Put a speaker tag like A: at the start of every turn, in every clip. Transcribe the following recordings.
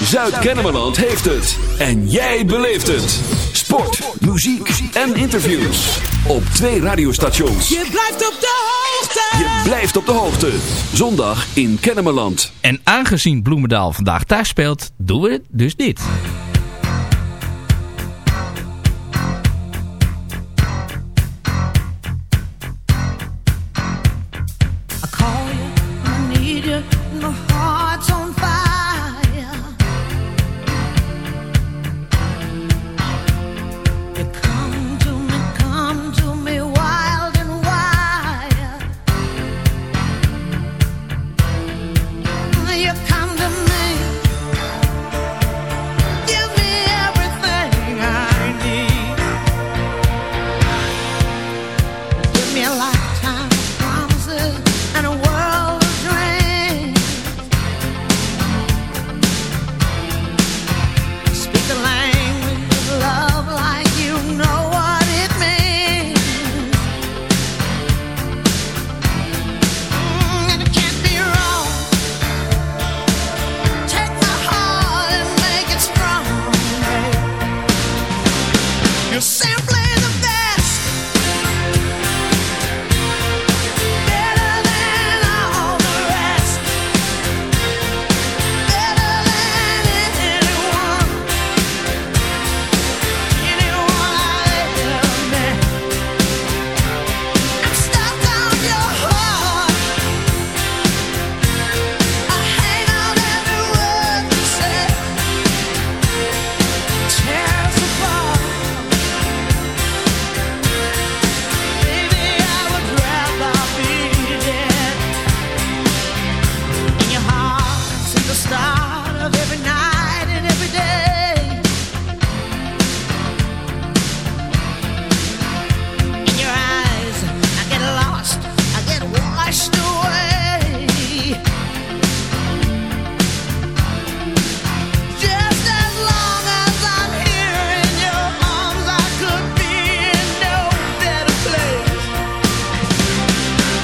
A: Zuid-Kennemerland heeft het. En jij beleeft het. Sport, muziek en interviews. Op twee radiostations.
B: Je blijft op de hoogte.
A: Je blijft op de hoogte. Zondag in Kennemerland.
C: En aangezien Bloemendaal vandaag thuis speelt, doen we dus dit.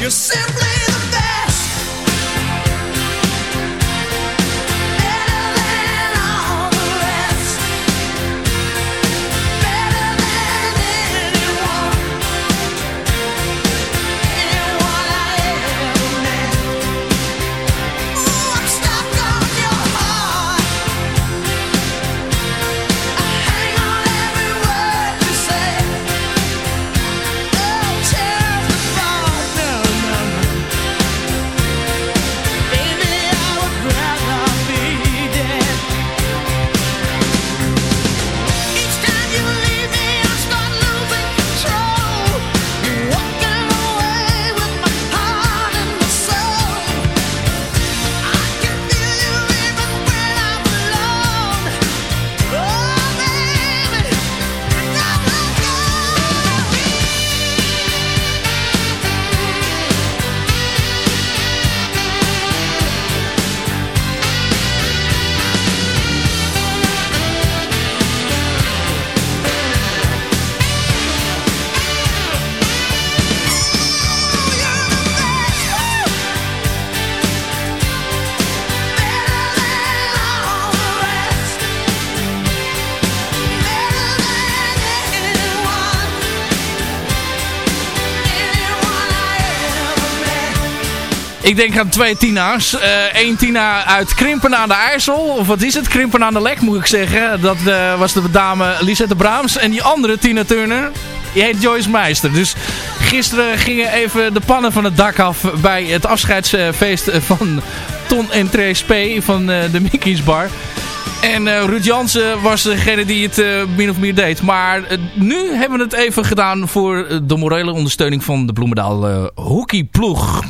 D: You simply
E: Ik denk aan twee Tina's. Eén Tina uit Krimpen aan de IJssel. Of wat is het? Krimpen aan de Lek moet ik zeggen. Dat eh, was de dame Lisette Braams. En die andere Tina Turner, die heet Joyce Meister. Dus gisteren gingen even de pannen van het dak af bij het afscheidsfeest van Ton en Trace P. van eh, de Mickey's Bar. En eh, Ruud Jansen was degene die het eh, min of meer deed. Maar eh, nu hebben we het even gedaan voor eh, de morele ondersteuning van de Bloemendaal eh, hockeyploeg.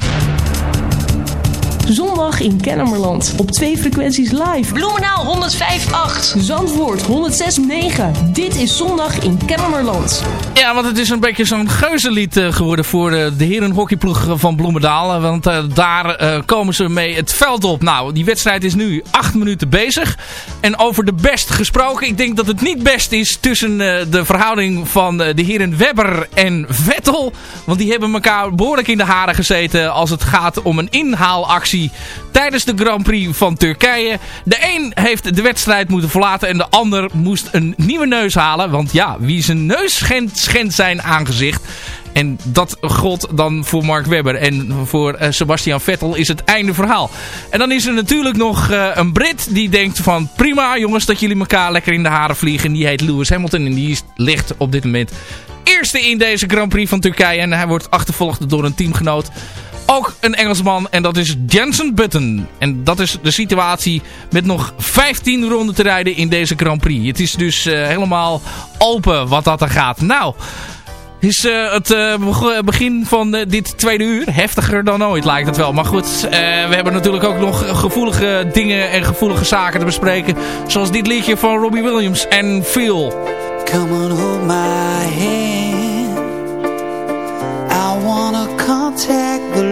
F: Zondag in Kennemerland. Op twee frequenties live.
G: Bloemenaal 105.8.
F: Zandvoort 106.9. Dit is zondag in Kennemerland.
E: Ja, want het is een beetje zo'n geuzenlied eh, geworden voor eh, de heren hockeyploeg van Bloemendaal. Eh, Want eh, daar eh, komen ze mee het veld op. Nou, die wedstrijd is nu acht minuten bezig. En over de best gesproken. Ik denk dat het niet best is tussen eh, de verhouding van eh, de heren Webber en Vettel. Want die hebben elkaar behoorlijk in de haren gezeten als het gaat om een inhaalactie tijdens de Grand Prix van Turkije. De een heeft de wedstrijd moeten verlaten en de ander moest een nieuwe neus halen. Want ja, wie zijn neus schendt, schendt zijn aangezicht. En dat gold dan voor Mark Webber. En voor eh, Sebastian Vettel is het einde verhaal. En dan is er natuurlijk nog eh, een Brit die denkt van... prima jongens dat jullie elkaar lekker in de haren vliegen. Die heet Lewis Hamilton en die ligt op dit moment eerste in deze Grand Prix van Turkije. En hij wordt achtervolgd door een teamgenoot. Ook een Engelsman en dat is Jensen Button. En dat is de situatie met nog 15 ronden te rijden in deze Grand Prix. Het is dus eh, helemaal open wat dat er gaat. Nou is eh, het eh, beg- begin van dit tweede uur. Heftiger dan ooit lijkt het wel. Maar goed, we hebben natuurlijk ook nog gevoelige dingen en gevoelige zaken te bespreken. Zoals dit liedje van Robbie Williams en Phil.
H: Come on, hold my hand. I wanna contact the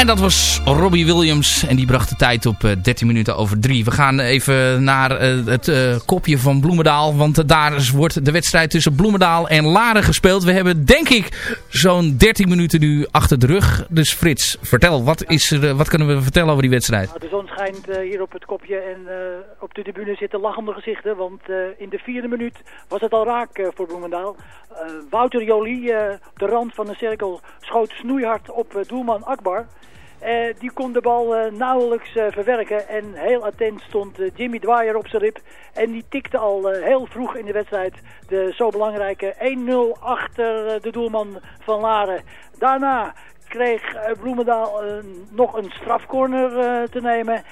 E: En dat was Robbie Williams en die bracht de tijd op eh, 13 minuten over 3. We gaan even naar eh, het eh, kopje van Bloemendaal, want eh, daar wordt de wedstrijd tussen Bloemendaal en Laren gespeeld. We hebben denk ik zo'n 13 minuten nu achter de rug. Dus Frits, vertel, wat, is er, eh, wat kunnen we vertellen over die wedstrijd?
I: Nou, de zon schijnt eh, hier op het kopje en eh, op de tribune zitten lachende gezichten. Want eh, in de vierde minuut was het al raak eh, voor Bloemendaal. Eh, Wouter Jolie, eh, op de rand van de cirkel, schoot snoeihard op eh, doelman Akbar. Eh, die kon de bal eh, nauwelijks eh, verwerken en heel attent stond Jimmy Dwyer op zijn rib. En die tikte al heel vroeg in de wedstrijd de zo belangrijke 1-0 achter de doelman van Laren. Daarna kreeg eh, Bloemendaal eh, nog een strafcorner eh, te nemen.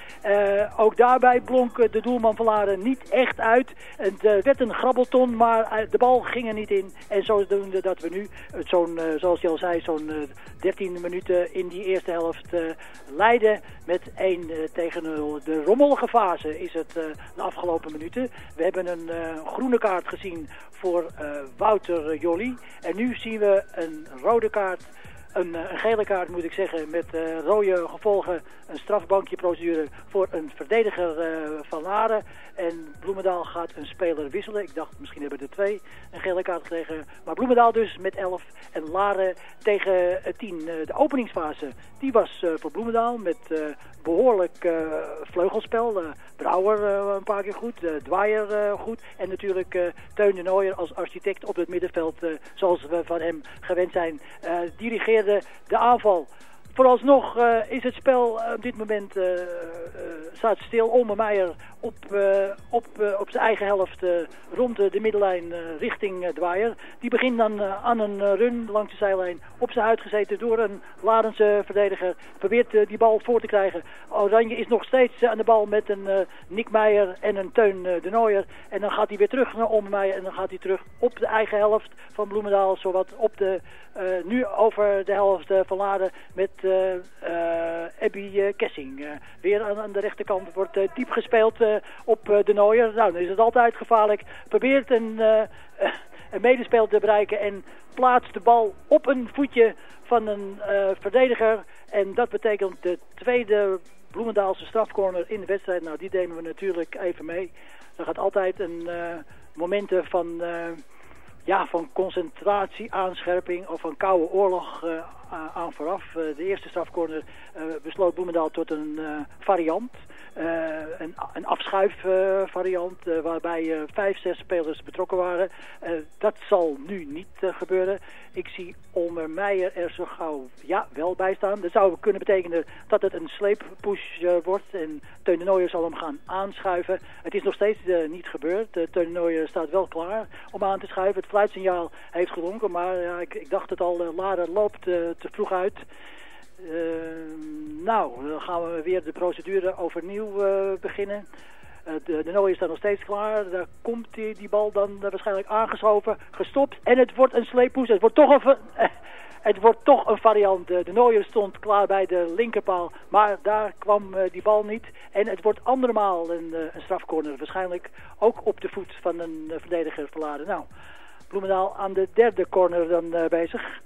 I: Ook daarbij blonk de doelman van Laren niet echt uit. Het werd een grabbelton, maar de bal ging er niet in. En zodoende dat we nu, zo'n, zoals je al zei, zo'n eh, 13 minuten in die eerste helft leiden met 1 eh, tegen 0. De rommelige fase is het de afgelopen minuten. We hebben een groene kaart gezien voor Wouter Jolie. En nu zien we een rode kaart een, eh, een gele kaart moet ik zeggen, met eh, rode gevolgen, een strafbankje procedure voor een verdediger eh, van Laren. En Bloemendaal gaat een speler wisselen. Ik dacht, misschien hebben er twee een gele kaart gekregen. Maar Bloemendaal dus met 11 en Laren tegen eh, 10. Eh, de openingsfase, die was voor Bloemendaal met eh, behoorlijk eh, vleugelspel. Brouwer een paar keer goed, eh, goed. En natuurlijk Teun de Nooijer als architect op het middenveld, zoals we van hem gewend zijn, dirigeerde de aanval. Vooralsnog eh, is het spel eh, op dit moment eh, eh, staat stil. Olme Meijer op, eh, op, eh, op zijn eigen helft eh, rond de, de middenlijn richting Dwyer. Die begint dan aan een run langs de zijlijn. Op zijn huid gezeten door een Ladense verdediger. Probeert die bal voor te krijgen. Oranje is nog steeds aan de bal met een Nick Meijer en een Teun de Nooier. En dan gaat hij weer terug naar Meijer. En dan gaat hij terug op de eigen helft van Bloemendaal. Zowat op de, nu over de helft van Laden met Abby Kessing. Weer aan, aan de rechterkant wordt diep gespeeld op eh, de Nooier. Nou, dan is het altijd gevaarlijk. Probeert een, eh, een medespeler te bereiken en plaatst de bal op een voetje van een eh, verdediger. En dat betekent de tweede Bloemendaalse strafcorner in de wedstrijd. Nou, die nemen we natuurlijk even mee. Er gaat altijd een eh, momenten van... eh, ja, van concentratie, aanscherping of van koude oorlog eh, aan vooraf. Eh, de eerste strafcorner eh, besloot Bloemendaal tot een eh, variant. Eh, een, een afschuifvariant eh, waarbij eh, vijf, zes spelers betrokken waren. Dat zal nu niet gebeuren. Ik zie Olmer Meijer er zo gauw ja, wel bij staan. Dat zou kunnen betekenen dat het een sleeppush wordt. En Teun de Nooijer zal hem gaan aanschuiven. Het is nog steeds niet gebeurd. Uh, Teun de Nooijer staat wel klaar om aan te schuiven. Het fluitsignaal heeft gelonken. Maar ik, ik dacht het al, Lara loopt te vroeg uit. Eh, nou, dan gaan we weer de procedure overnieuw eh, beginnen. Eh, de, de staat nog steeds klaar. Daar komt die, bal dan eh, waarschijnlijk aangeschoven, gestopt. En het wordt een sleeppoes. Het wordt toch een... Het wordt toch een variant. De Nooijer stond klaar bij de linkerpaal, maar daar kwam die bal niet. En het wordt andermaal een, een strafcorner. Waarschijnlijk ook op de voet van een verdediger verladen. Nou, Bloemendaal aan de derde corner dan bezig.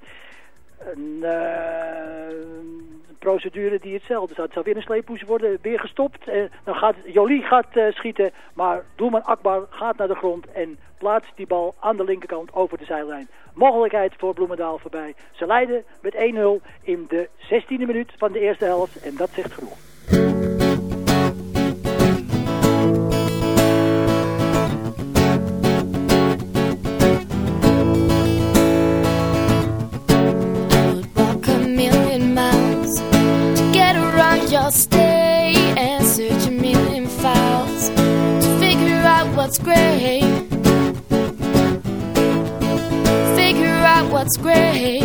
I: Een eh, procedure die hetzelfde is. Het zal weer een sleeppoes worden, weer gestopt. Dan gaat Jolie gaat eh, schieten, maar doelman Akbar gaat naar de grond en plaatst die bal aan de linkerkant over de zijlijn. Mogelijkheid voor Bloemendaal voorbij. Ze leiden met 1-0 in de 16e minuut van de eerste helft en dat zegt genoeg.
J: State and search a million files to figure out what's great. Figure out what's great.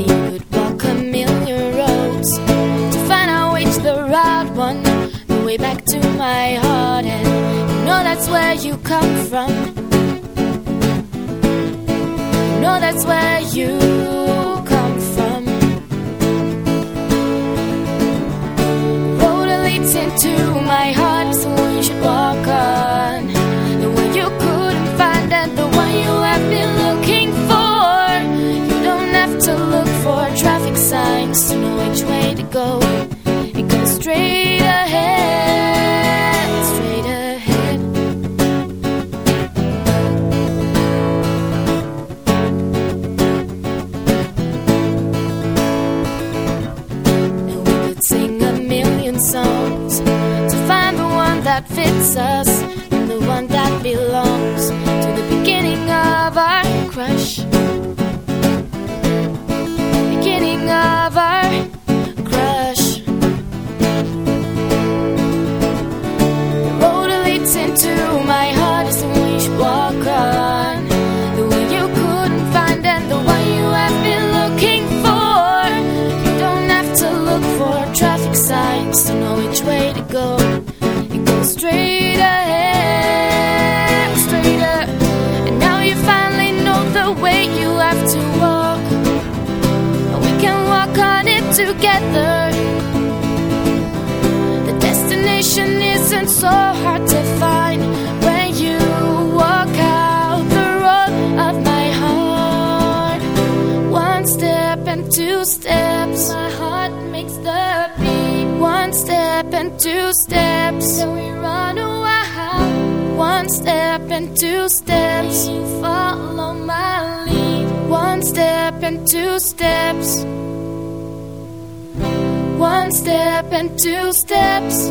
J: You could walk a million roads to find out which the right one, the way back to my heart, and you know that's where you come from. You know that's where you Into my heart, so we should walk on. The one you couldn't find and the one you have been looking for. You don't have to look for traffic signs to know which way to go. It goes straight. that fits us and the one that belongs to the beginning of our crush. Connection isn't so hard to find when you walk out the road of my heart. One step and two steps, my heart makes the beat. One step and two steps, then we run away. One step and two steps, you follow my lead. One step and two steps. One step and two steps.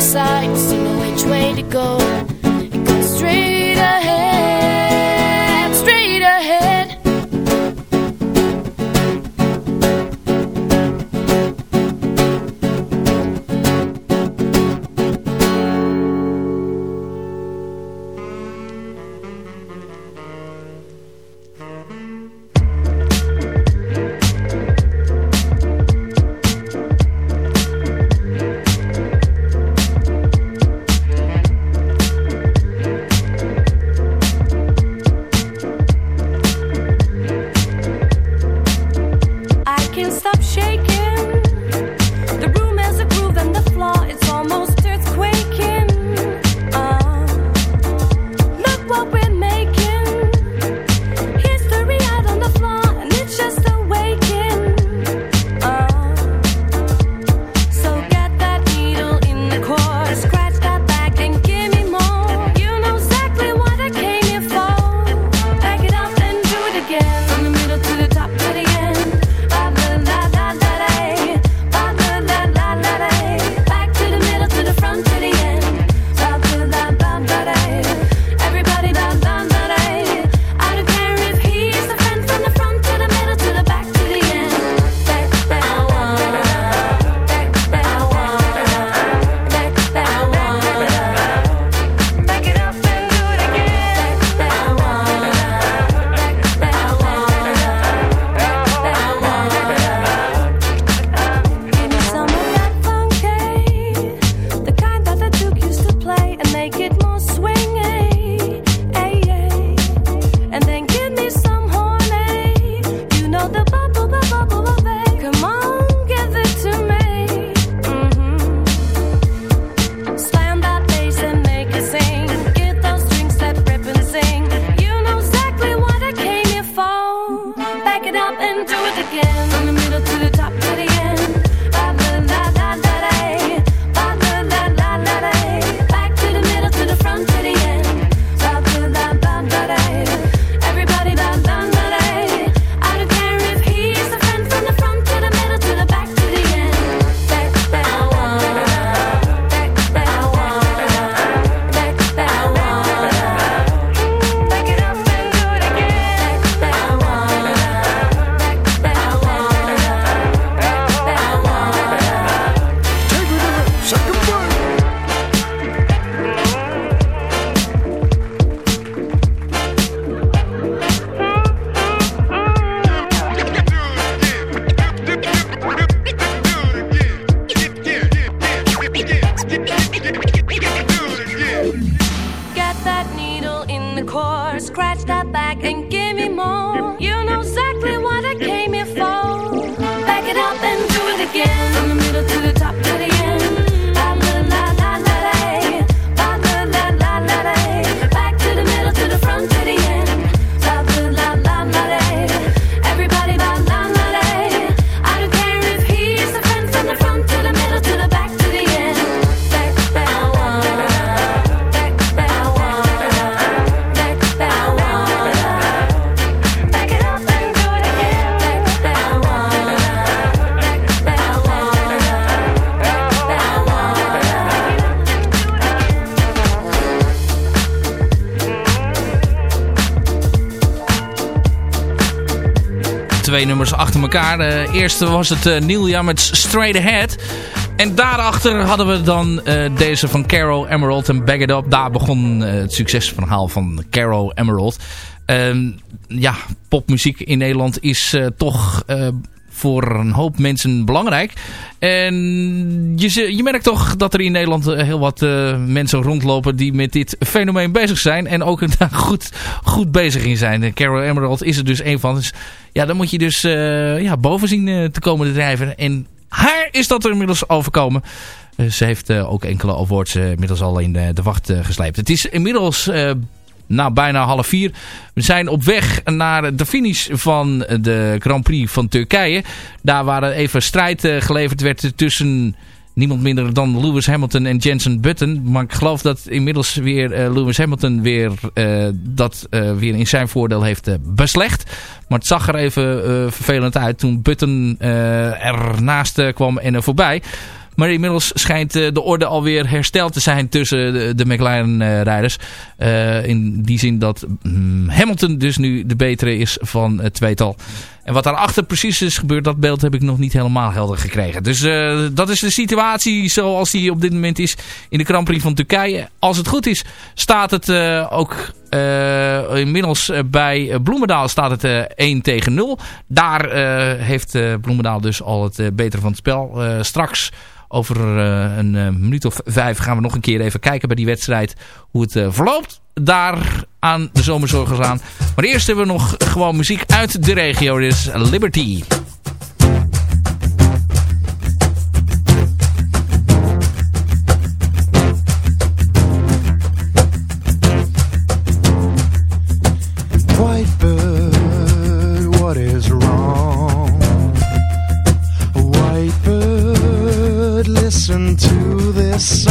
J: sights to know which way to go.
K: do it again. From the middle to the top to the end.
E: Elkaar. Eerste was het uh, Neil met Straight Ahead. En daarachter hadden we dan uh, deze van Caro Emerald en Bag It Up. Daar begon uh, het succesverhaal van Caro Emerald. Uh, ja, popmuziek in Nederland is toch voor een hoop mensen belangrijk. En je, je merkt toch dat er in Nederland heel wat uh, mensen rondlopen die met dit fenomeen bezig zijn. En ook daar goed, goed bezig in zijn. Carol Emerald is er dus een van. Dus ja, dan moet je dus uh, ja, boven zien te komen drijven. En haar is dat er inmiddels overkomen. ze heeft ook enkele awards inmiddels al in de, de wacht gesleept. Het is inmiddels nou, bijna half vier. We zijn op weg naar de finish van de Grand Prix van Turkije. Daar waar even strijd uh, geleverd werd tussen niemand minder dan Lewis Hamilton en Jensen Button. Maar ik geloof dat inmiddels weer uh, Lewis Hamilton weer, uh, dat weer in zijn voordeel heeft beslecht. Maar het zag er even vervelend uit toen Button ernaast kwam en er voorbij. Maar inmiddels schijnt de orde alweer hersteld te zijn tussen de, de McLaren-rijders. Uh, in die zin dat um, Hamilton dus nu de betere is van het tweetal. En wat daarachter precies is gebeurd, dat beeld heb ik nog niet helemaal helder gekregen. Dus uh, dat is de situatie zoals die op dit moment is in de Grand van Turkije. Als het goed is, staat het uh, ook uh, inmiddels bij Bloemendaal staat het 1 tegen 0. Daar heeft Bloemendaal dus al het betere van het spel. straks over een minuut of vijf gaan we nog een keer even kijken bij die wedstrijd hoe het verloopt. Daar aan de zomerzorgers aan. Maar eerst hebben we nog gewoon muziek uit de regio. Dit is Liberty.
L: Listen to this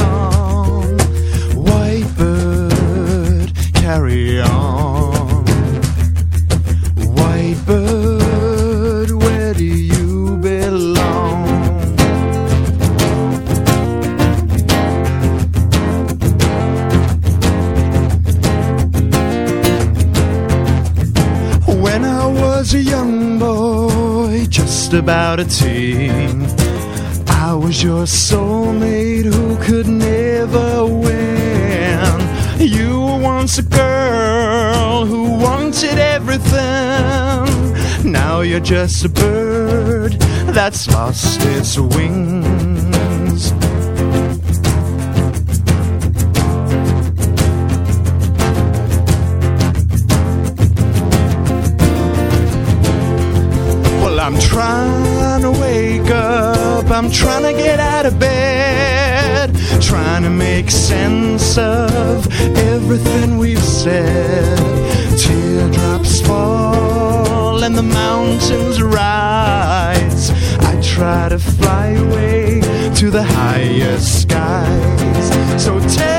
L: a teen, I was your soulmate who could never win. You were once a girl who wanted everything. Now you're just a bird that's lost its wings. Of everything we've said. Teardrops fall and the mountains rise. I try to fly away to the highest skies. So tell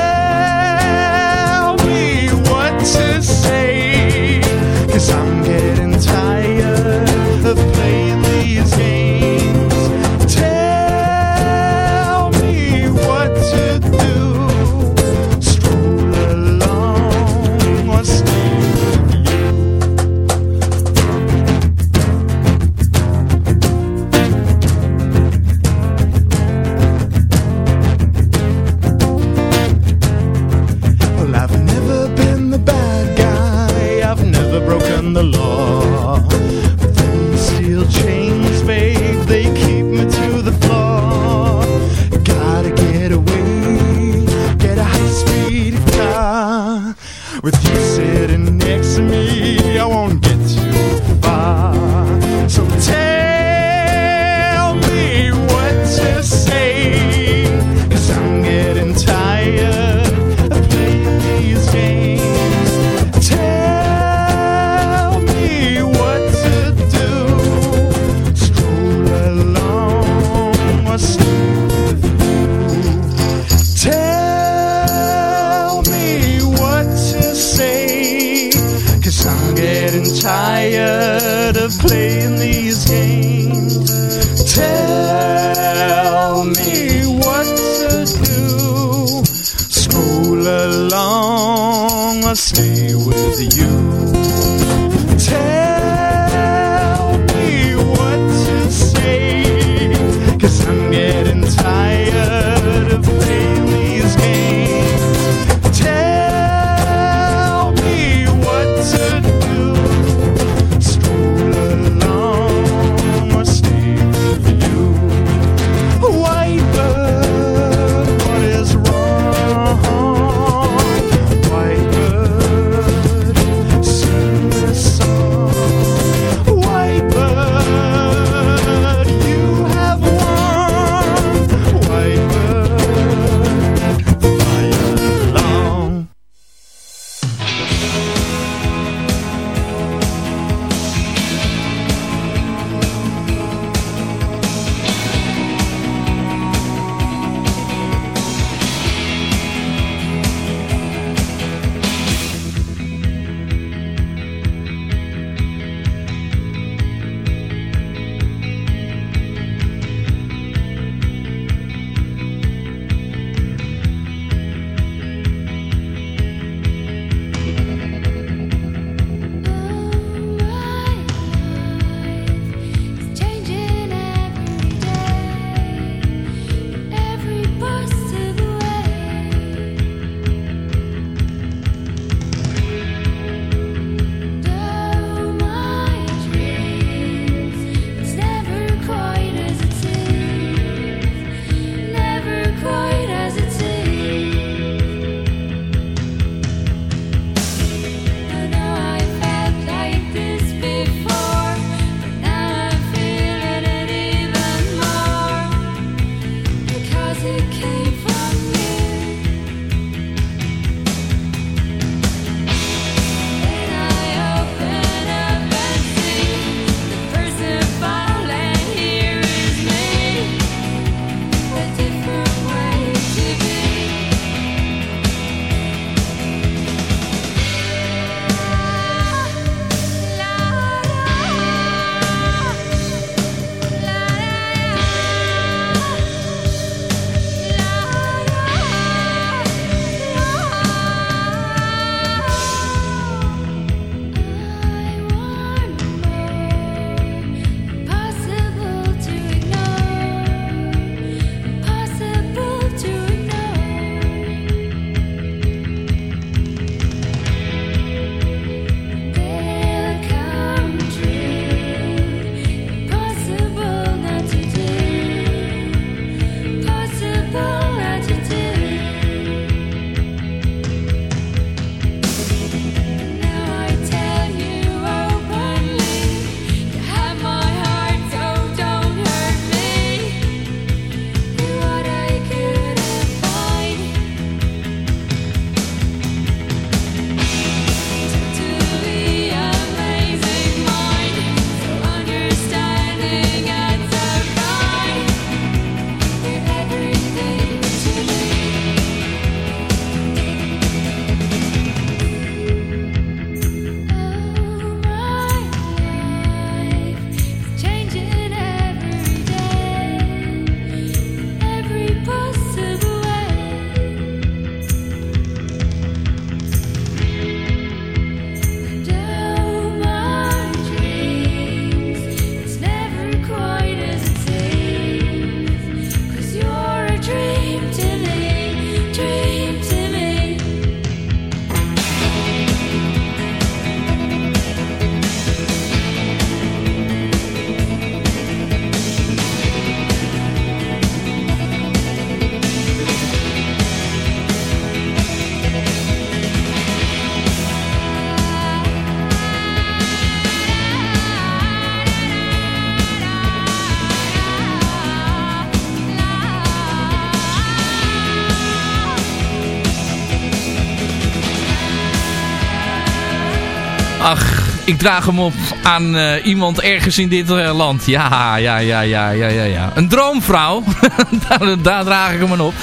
E: ik draag hem op aan eh, iemand ergens in dit eh, land. Ja, ja, ja, ja, ja, ja, ja. Een droomvrouw. daar, draag ik hem op.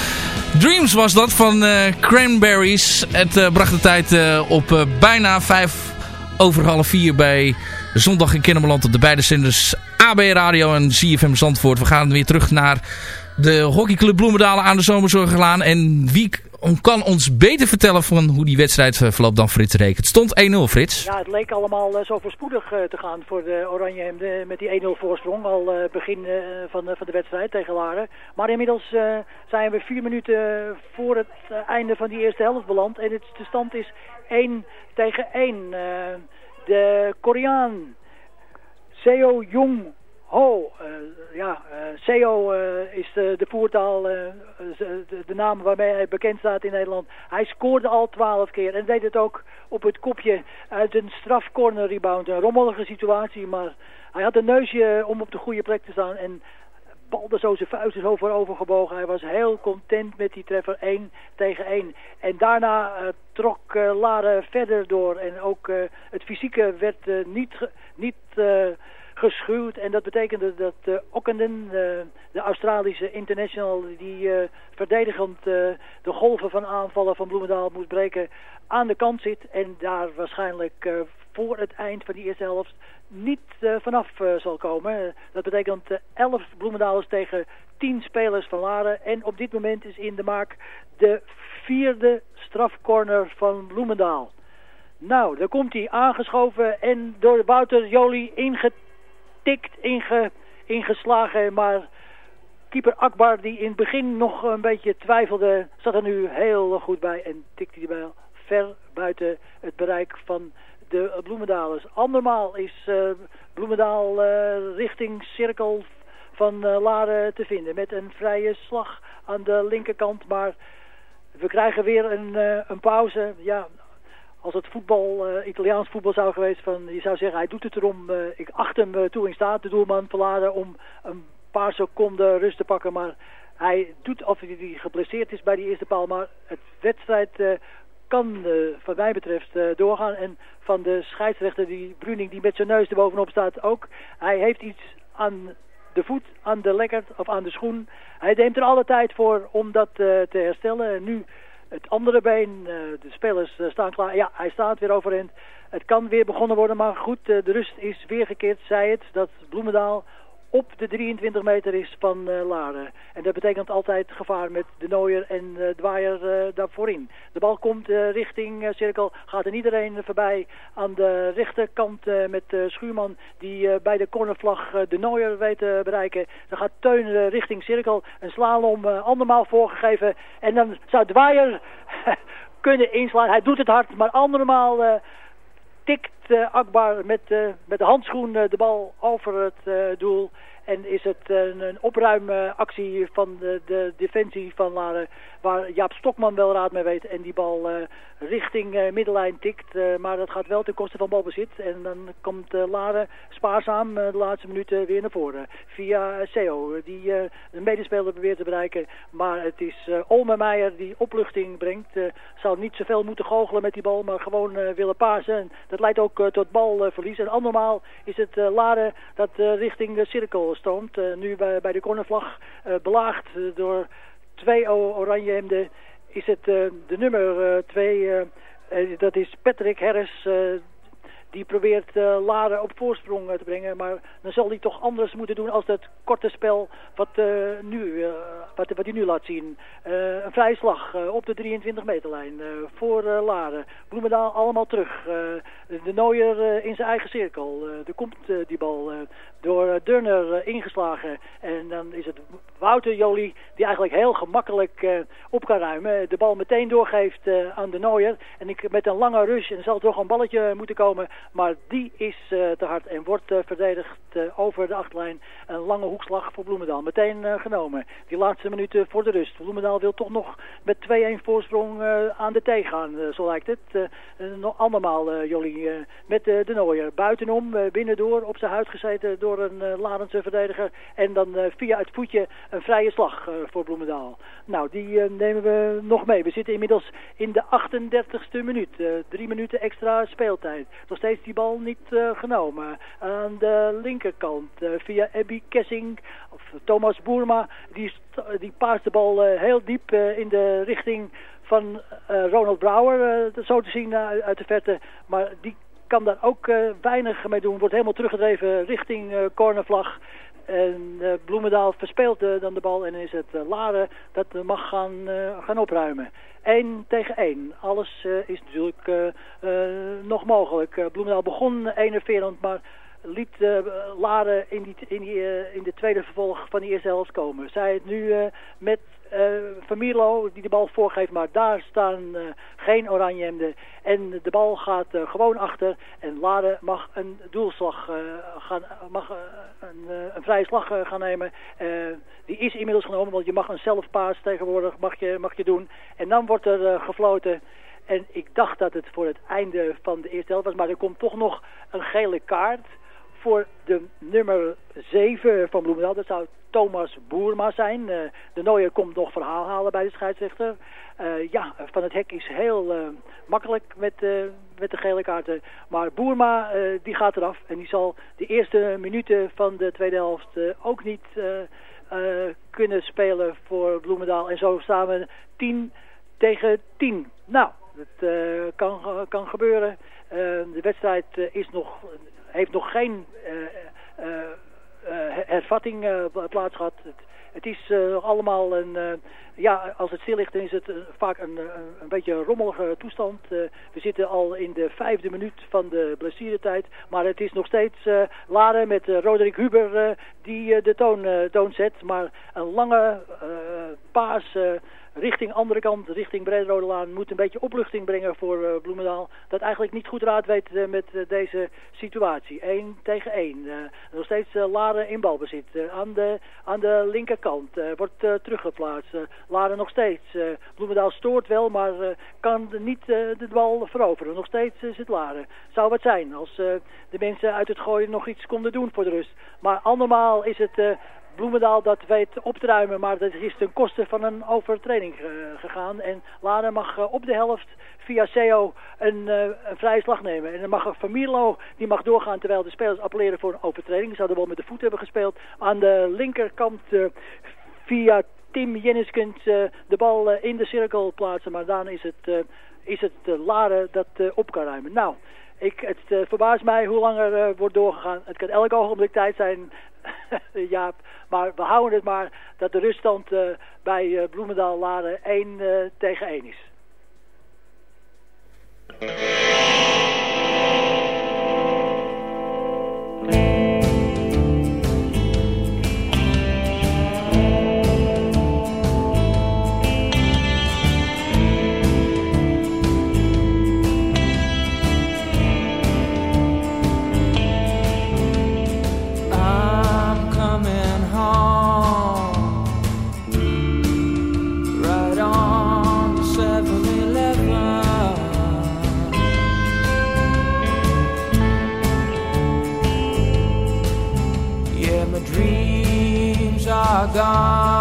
E: Dreams was dat van eh, Cranberries. Het bracht de tijd op bijna vijf over half vier bij Zondag in Kennemerland op de beide zenders AB Radio en CFM Zandvoort. We gaan weer terug naar de hockeyclub Bloemendaal aan de Zomerzorgelaan. En wie kan ons beter vertellen van hoe die wedstrijd eh, verloopt dan Frits Reek? Het stond 1-0 Frits.
I: Ja, het leek allemaal eh, zo voorspoedig eh, te gaan voor de Oranjehemden met die 1-0 voorsprong al begin van, de- van de wedstrijd tegen Laren. Maar inmiddels zijn we vier minuten voor het einde van die eerste helft beland en de stand is 1 tegen 1. Eh, de Koreaan Seo Jong Ho, ja, eh, Seo eh, is de, de voertaal, de, naam waarmee hij bekend staat in Nederland. Hij scoorde al twaalf keer en deed het ook op het kopje uit een strafcorner rebound. Een rommelige situatie, maar hij had een neusje om op de goede plek te staan en balde zo zijn vuisten zo voorover gebogen. Hij was heel content met die treffer 1 tegen 1. En daarna trok Laren verder door. En ook het fysieke werd niet, niet geschuwd. En dat betekende dat eh Ockenden, eh, de Australische international, die eh, verdedigend de golven van aanvallen van Bloemendaal moest breken, aan de kant zit. En daar waarschijnlijk voor het eind van die eerste helft niet vanaf zal komen. Dat betekent eh, 11 Bloemendalers tegen 10 spelers van Laren. En op dit moment is in de maak de vierde strafcorner van Bloemendaal. Nou, daar komt hij aangeschoven en door Wouter Jolie ingetikt, inge, ingeslagen. Maar keeper Akbar, die in het begin nog een beetje twijfelde, zat er nu heel goed bij en tikte die bal ver buiten het bereik van de Bloemendalers. Andermaal is eh, Bloemendaal eh, richting cirkel van eh, Laren te vinden met een vrije slag aan de linkerkant, maar we krijgen weer een, een pauze. Ja, als het voetbal, eh, Italiaans voetbal zou geweest, van, je zou zeggen hij doet het erom. eh, ik acht hem eh, toe in staat, de doelman van Laren, om een paar seconden rust te pakken. Maar hij doet of hij geblesseerd is bij die eerste paal. Maar het wedstrijd kan wat mij betreft doorgaan. En van de scheidsrechter, die Bruning, die met zijn neus er bovenop staat ook. Hij heeft iets aan de voet, aan de lekkert of aan de schoen. Hij neemt er alle tijd voor om dat te herstellen. En nu het andere been, eh, de spelers eh, staan klaar. Ja, hij staat weer overeind. Het kan weer begonnen worden, maar goed, eh, de rust is weer gekeerd. Zij het, dat Bloemendaal op de 23 meter is van eh, Laren. En dat betekent altijd gevaar met de Nooier en eh Dwaaier eh, daarvoor in. De bal komt richting cirkel, gaat er iedereen voorbij aan de rechterkant met Schuurman die bij de cornervlag de Nooier weet te bereiken. Dan gaat Teun richting cirkel, een slalom andermaal voorgegeven en dan zou Dwaaier kunnen inslaan. Hij doet het hard, maar andermaal tikt eh, Akbar met, eh, met de handschoen eh, de bal over het doel. En is het een, een opruimactie van de, de defensie van Laren. Waar Jaap Stokman wel raad mee weet. En die bal eh, richting eh, middenlijn tikt. eh, maar dat gaat wel ten koste van balbezit. En dan komt Laren spaarzaam de laatste minuten weer naar voren. Via Seo. Die de medespeler probeert te bereiken. Maar het is Olme Meijer die opluchting brengt. Zal niet zoveel moeten goochelen met die bal. Maar gewoon willen pasen. En dat leidt ook tot balverlies. en andermaal is het Laren dat richting de cirkel Eh, nu bij, bij de cornervlag eh, belaagd eh, door twee oranje is het de nummer twee, dat is Patrick Harris, die probeert Laren op voorsprong te brengen. Maar dan zal hij toch anders moeten doen als dat korte spel wat, eh, nu, wat, wat hij nu laat zien. Een vrije slag op de 23 meterlijn voor Laren. Bloemendaal allemaal terug. De Nooier eh, in zijn eigen cirkel. Eh, er komt eh, die bal door Durner ingeslagen. En dan is het Wouter Jolie die eigenlijk heel gemakkelijk op kan ruimen. De bal meteen doorgeeft aan de Nooier. En ik, met een lange rush en zal toch een balletje moeten komen. Maar die is te hard en wordt verdedigd over de achterlijn. Een lange hoekslag voor Bloemendaal. Meteen genomen. Die laatste minuten voor de rust. Bloemendaal wil toch nog met 2-1 voorsprong aan de thee gaan. zo lijkt het. Eh, Jolie Eh, met de, Nooier. Buitenom, eh, binnendoor, op zijn huid gezeten door een uh, Larense verdediger. En dan eh, via het voetje een vrije slag eh, voor Bloemendaal. Nou, die eh, nemen we nog mee. We zitten inmiddels in de 38ste minuut. Eh, drie minuten extra speeltijd. Nog steeds die bal niet eh, genomen. Aan de linkerkant eh, via Abby Kessing of Thomas Boerma. Die, die paast de bal eh, heel diep eh, in de richting van eh, Ronald Brouwer. eh, zo te zien eh, uit de verte. Maar die kan daar ook weinig mee doen. Wordt helemaal teruggedreven richting cornervlag. En Bloemendaal verspeelt dan de bal en is het Laren dat mag gaan, gaan opruimen. 1 tegen 1. Alles is natuurlijk nog mogelijk. Bloemendaal begon enerverend, maar liet eh, Laren in, die, in, in de tweede vervolg van die eerste helft komen. Zij het nu met Van Mierlo die de bal voorgeeft, maar daar staan eh, geen oranjehemden. En de bal gaat eh, gewoon achter en Laren mag een doelslag eh, gaan, mag eh, een, eh, een vrije slag eh, gaan nemen. Eh, die is inmiddels genomen, want je mag een zelfpaas tegenwoordig mag je, mag je doen. En dan wordt er eh, gefloten. En ik dacht dat het voor het einde van de eerste helft was, maar er komt toch nog een gele kaart voor de nummer 7 van Bloemendaal. Dat zou Thomas Boerma zijn. Eh, de Nooier komt nog verhaal halen bij de scheidsrechter. Eh, ja, Van het Hek is heel eh, makkelijk met, met de gele kaarten. Maar Boerma die gaat eraf. En die zal de eerste minuten van de tweede helft ook niet kunnen spelen voor Bloemendaal. En zo staan we 10 tegen 10. Nou, dat kan, kan gebeuren. De wedstrijd is nog, heeft nog geen eh, eh, eh, hervatting pla- plaats gehad. Het, is nog allemaal een... ja, als het stil ligt, dan is het vaak een, een, beetje een rommelige toestand. We zitten al in de vijfde minuut van de blessuretijd. Maar het is nog steeds Laren met Roderick Huber die de toon, toon zet. Maar een lange paas... richting andere kant, richting Brederode Laan, moet een beetje opluchting brengen voor eh, Bloemendaal. Dat eigenlijk niet goed raad weet eh, met eh, deze situatie. 1 tegen 1. Eh, nog steeds Laren in balbezit. Aan, de, aan de linkerkant wordt teruggeplaatst. Laren nog steeds. Bloemendaal stoort wel, maar kan niet de bal veroveren. Nog steeds het Laren. Zou wat zijn als de mensen uit het gooien nog iets konden doen voor de rust. Maar andermaal is het... Bloemendaal dat weet op te ruimen, maar dat is ten koste van een overtreding eh, gegaan. En Laren mag eh, op de helft via CEO een, eh, een vrije slag nemen. En dan mag Van die mag doorgaan terwijl de spelers appelleren voor een overtreding. Ze zouden wel met de voet hebben gespeeld. Aan de linkerkant via Tim Jenniskens eh, de bal in de cirkel plaatsen. Maar dan is het, is het Laren dat op kan ruimen. Nou, ik, het verbaast mij hoe langer wordt doorgegaan. Het kan elk ogenblik tijd zijn, Jaap. Maar we houden het maar dat de ruststand eh, bij eh, Bloemendaal Laren 1 eh, tegen 1 is.
M: Gone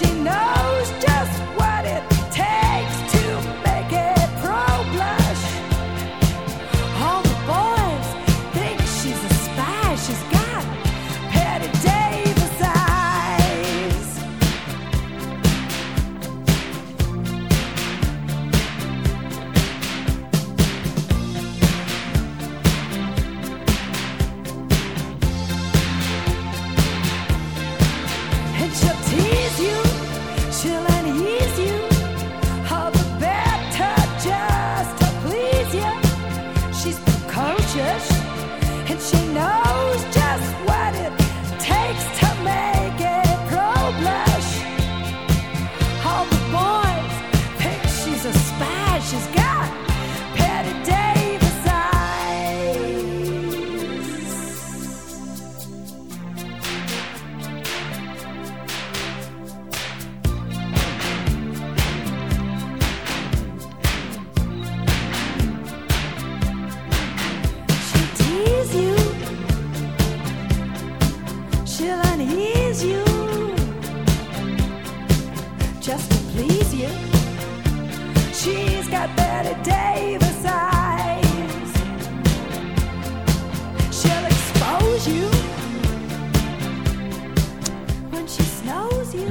K: she knows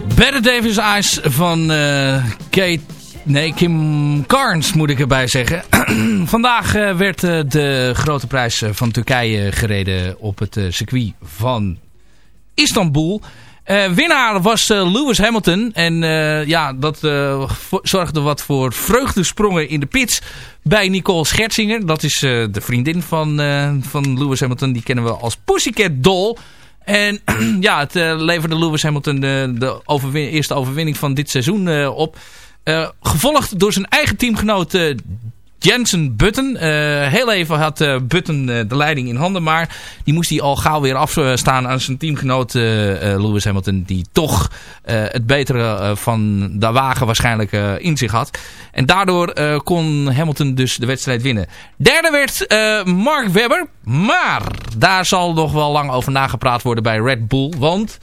K: Better Davis Eyes
E: van eh, Kate... Nee, Kim Carnes moet ik erbij zeggen. Vandaag eh, werd eh, de grote prijs van Turkije gereden op het circuit van Istanbul. Winnaar was Lewis Hamilton. En ja, dat zorgde wat voor vreugdesprongen in de pits bij Nicole Scherzinger. Dat is de vriendin van, van Lewis Hamilton. Die kennen we als Pussycat Doll. En ja, het eh, leverde Lewis Hamilton de, de eerste overwinning van dit seizoen eh, op. Eh, gevolgd door zijn eigen teamgenoot Jensen Button. Eh, heel even had eh, Button eh, de leiding in handen. Maar die moest hij al gauw weer afstaan aan zijn teamgenoot Lewis Hamilton. Die toch het betere van de wagen waarschijnlijk in zich had. En daardoor kon Hamilton dus de wedstrijd winnen. Derde werd Mark Webber. Maar daar zal nog wel lang over nagepraat worden bij Red Bull. Want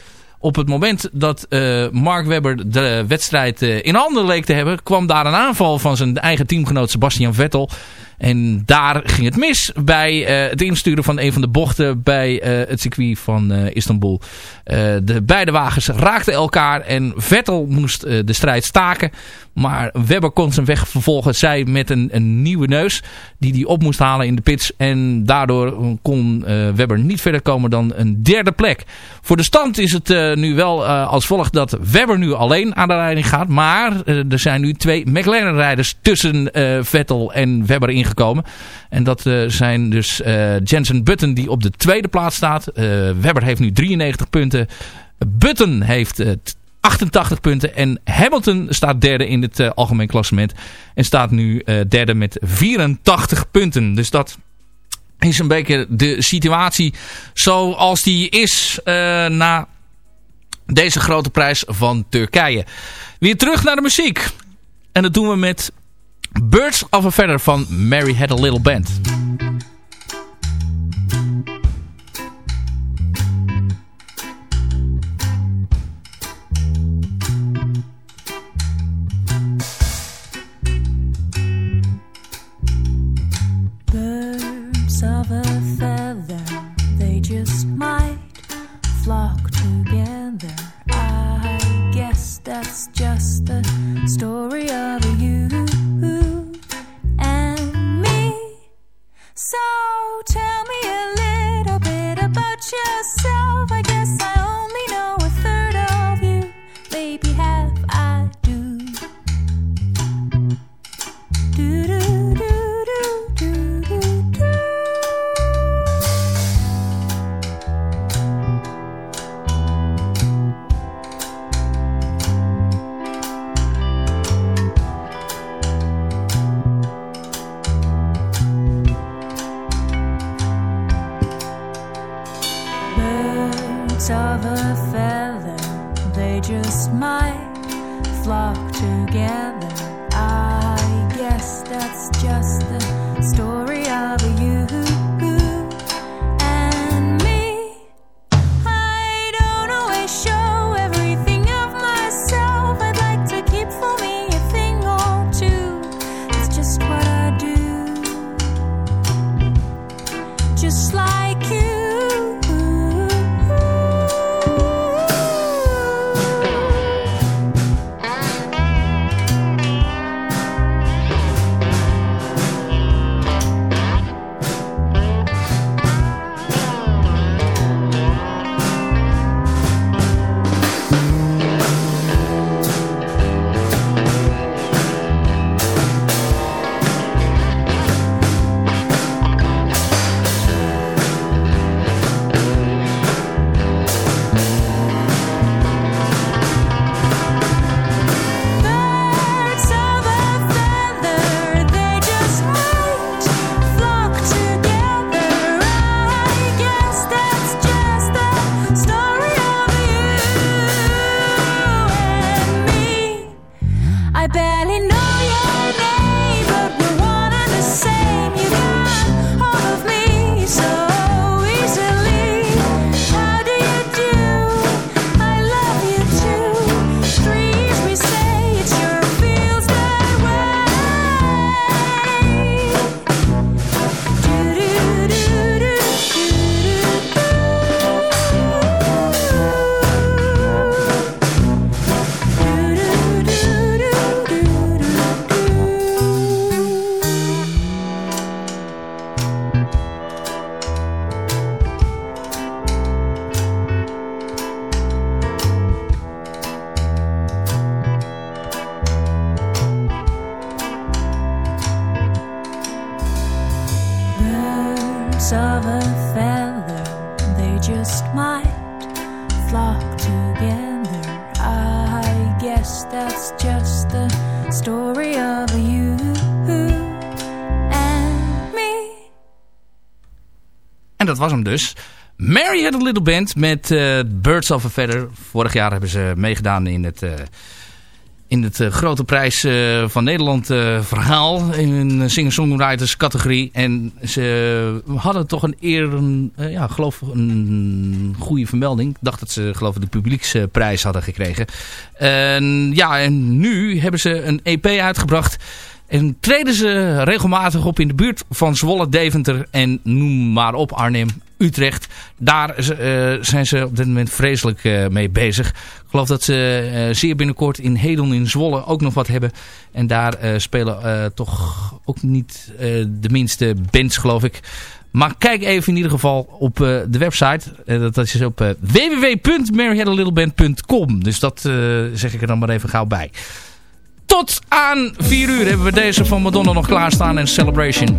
E: op het moment dat eh, Mark Webber de wedstrijd eh, in handen leek te hebben... kwam daar een aanval van zijn eigen teamgenoot Sebastian Vettel. En daar ging het mis bij eh, het insturen van een van de bochten bij eh, het circuit van eh, Istanbul. De beide wagens raakten elkaar en Vettel moest de strijd staken. Maar Webber kon zijn weg vervolgen. Zij met een, een nieuwe neus die hij op moest halen in de pits. En daardoor kon Webber niet verder komen dan een derde plek. Voor de stand is het nu wel als volgt dat Webber nu alleen aan de leiding gaat. Maar er zijn nu twee McLaren-rijders tussen Vettel en Webber ingekomen. En dat eh, zijn dus eh, Jensen Button die op de tweede plaats staat. Eh, Webber heeft nu 93 punten. Button heeft eh,
K: 88 punten. En Hamilton staat derde in het algemeen klassement. En staat nu derde met 84 punten. Dus dat is een beetje de situatie zoals die is na deze grote prijs van Turkije. Weer terug naar de muziek. En dat doen we met Birds of a Feather van Mary Had a Little Band. En dat was hem dus. Mary had a little band met eh, Birds of a Feather. Vorig jaar hebben ze meegedaan in het, eh, in het eh, grote prijs van Nederland verhaal. In een singer-songwriters categorie. En ze hadden toch een eer, een, ja, geloof een goede vermelding. Ik dacht dat ze geloof ik de publieksprijs hadden gekregen. En ja, en nu hebben ze een EP uitgebracht. En treden ze regelmatig op in de buurt van Zwolle, Deventer en noem maar op Arnhem, Utrecht. Daar eh, zijn ze op dit moment vreselijk eh, mee bezig. Ik geloof dat ze eh, zeer binnenkort in Hedon in Zwolle ook nog wat hebben. En daar spelen toch ook niet de minste bands geloof ik. Maar kijk even in ieder geval op de website. Eh, dat is op uh, www.maryhadalittleband.com. Dus dat zeg ik er dan maar even gauw bij. Tot aan 4 uur hebben we deze van Madonna nog klaarstaan en Celebration.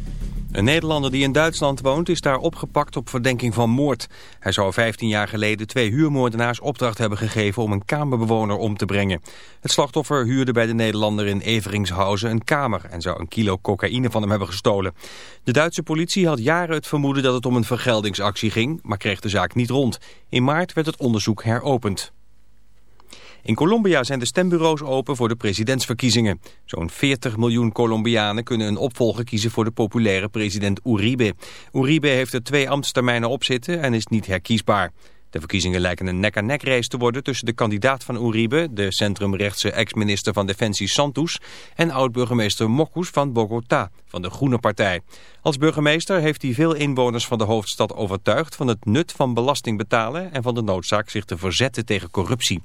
N: Een Nederlander die in Duitsland woont is daar opgepakt op verdenking van moord. Hij zou 15 jaar geleden twee huurmoordenaars opdracht hebben gegeven om een kamerbewoner om te brengen. Het slachtoffer huurde bij de Nederlander in Everingshausen een kamer en zou een kilo cocaïne van hem hebben gestolen. De Duitse politie had jaren het vermoeden dat het om een vergeldingsactie ging, maar kreeg de zaak niet rond. In maart werd het onderzoek heropend. In Colombia zijn de stembureaus open voor de presidentsverkiezingen. Zo'n 40 miljoen Colombianen kunnen een opvolger kiezen voor de populaire president Uribe. Uribe heeft er twee ambtstermijnen op zitten en is niet herkiesbaar. De verkiezingen lijken een nek-aan-nek race te worden tussen de kandidaat van Uribe, de centrumrechtse ex-minister van Defensie Santos, en oud-burgemeester Mocus van Bogota, van de Groene Partij. Als burgemeester heeft hij veel inwoners van de hoofdstad overtuigd van het nut van belasting betalen en van de noodzaak zich te verzetten tegen corruptie.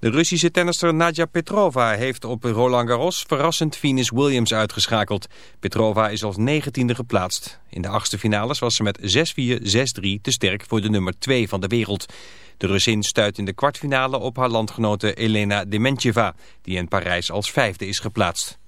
N: De Russische tennister Nadja Petrova heeft op Roland Garros verrassend Venus Williams uitgeschakeld. Petrova is als negentiende geplaatst. In de achtste finales was ze met 6-4, 6-3 te sterk voor de nummer 2 van de wereld. De Russin stuit in de kwartfinale op haar landgenote Elena Dementjeva, die in Parijs als vijfde is geplaatst.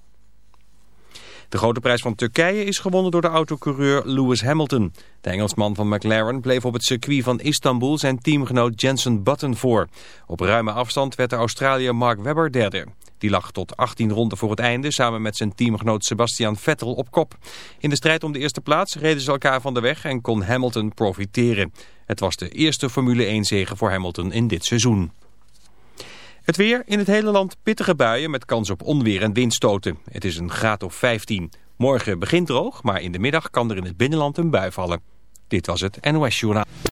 N: De grote prijs van Turkije is gewonnen door de autocoureur Lewis Hamilton. De Engelsman van McLaren bleef op het circuit van Istanbul zijn teamgenoot Jensen Button voor. Op ruime afstand werd de Australiër Mark Webber derde. Die lag tot 18 ronden voor het einde samen met zijn teamgenoot Sebastian Vettel op kop. In de strijd om de eerste plaats reden ze elkaar van de weg en kon Hamilton profiteren. Het was de eerste Formule 1 zege voor Hamilton in dit seizoen. Het weer in het hele land pittige buien met kans op onweer en windstoten. Het is een graad of 15. Morgen begint droog, maar in de middag kan er in het binnenland een bui vallen. Dit was het NOS Journaal.